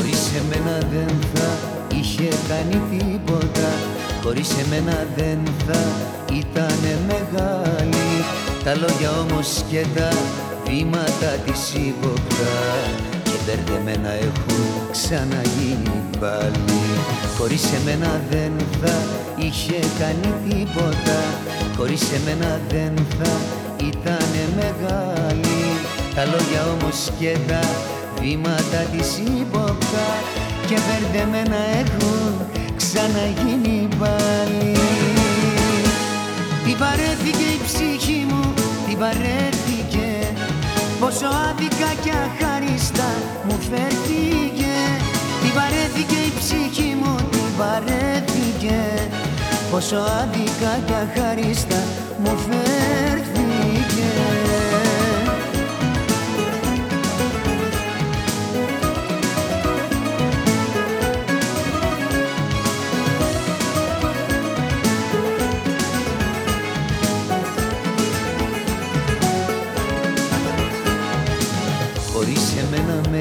Χωρίς εμένα δεν θα είχε κάνει τίποτα. Χωρίς εμένα δεν θα ήτανε μεγάλη. Τα λόγια όμως και τα βήματα της ύποπτα Και μπερδεμένα έχουν ξαναγίνει πάλι. Χωρίς εμένα δεν θα είχε κάνει τίποτα. Χωρίς εμένα δεν θα ήτανε μεγάλη. Τα λόγια όμως και τα βήματα της ύποπτα Και μπερδεμένα έχουν ξαναγίνει πάλι. Την παρέθηκε η ψυχή μου, την παρέθηκε Πόσο άδικα και αχάριστα μου φέρθηκε. Την παρέθηκε η ψυχή μου, την παρέθηκε Πόσο άδικα και αχάριστα μου φέρθηκε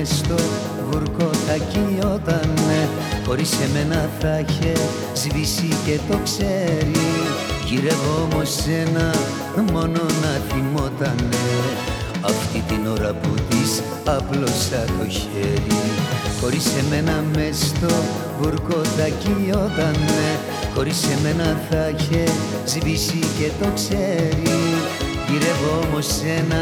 στο βουρκό θα κυλιότανε Χωρίς εμένα θα είχε σβήσει και το ξέρει. Γυρεύω όμως ένα μόνο να θυμότανε. Αυτή την ώρα που της άπλωσα το χέρι. Χωρίς εμένα μες στο βουρκό θα κυλιότανε Χωρίς εμένα θα είχε σβήσει και το ξέρει. Γυρεύω όμως ένα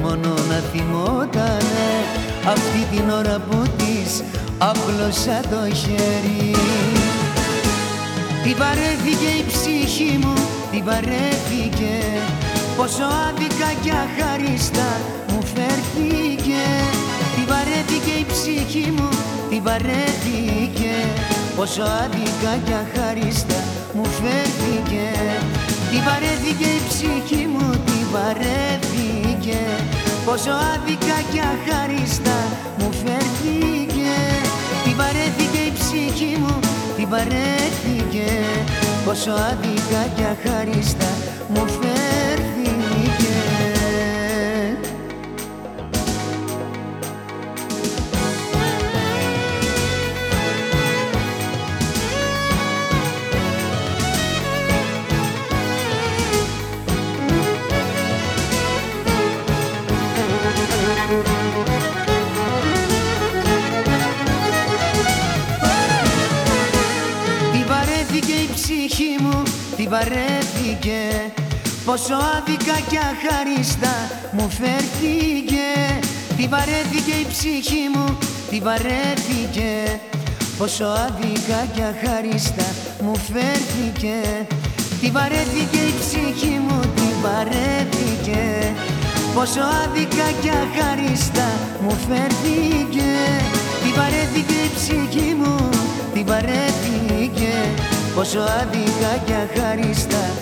μόνο να θυμότανε Αυτή την ώρα που της άπλωσα το χέρι. Την παρέθηκε η ψυχή μου, την παρέθηκε. Πόσο άδικα και αχάριστα μου φέρθηκε. Την παρέθηκε η ψυχή μου, την παρέθηκε. Πόσο άδικα και αχάριστα μου φέρθηκε. Την παρέθηκε η ψυχή μου, την παρέθηκε Πόσο άδικα και αχάριστα μου φέρθηκε Την παρέθηκε η ψυχή μου, την παρέθηκε. Πόσο άδικα και αχάριστα μου φέρθηκε την παρέθηκε Πόσο άδικα και αχάριστα μου φέρθηκε. Την παρέθηκε η ψυχή μου, την παρέθηκε Πόσο άδικα και αχάριστα μου φέρθηκε. Την παρέθηκε η ψυχή μου, την παρέθηκε Πόσο άδικα και αχάριστα μου φέρθηκε. Την παρέθηκε η ψυχή μου, την παρέθηκε Πόσο άδικα και αχάριστα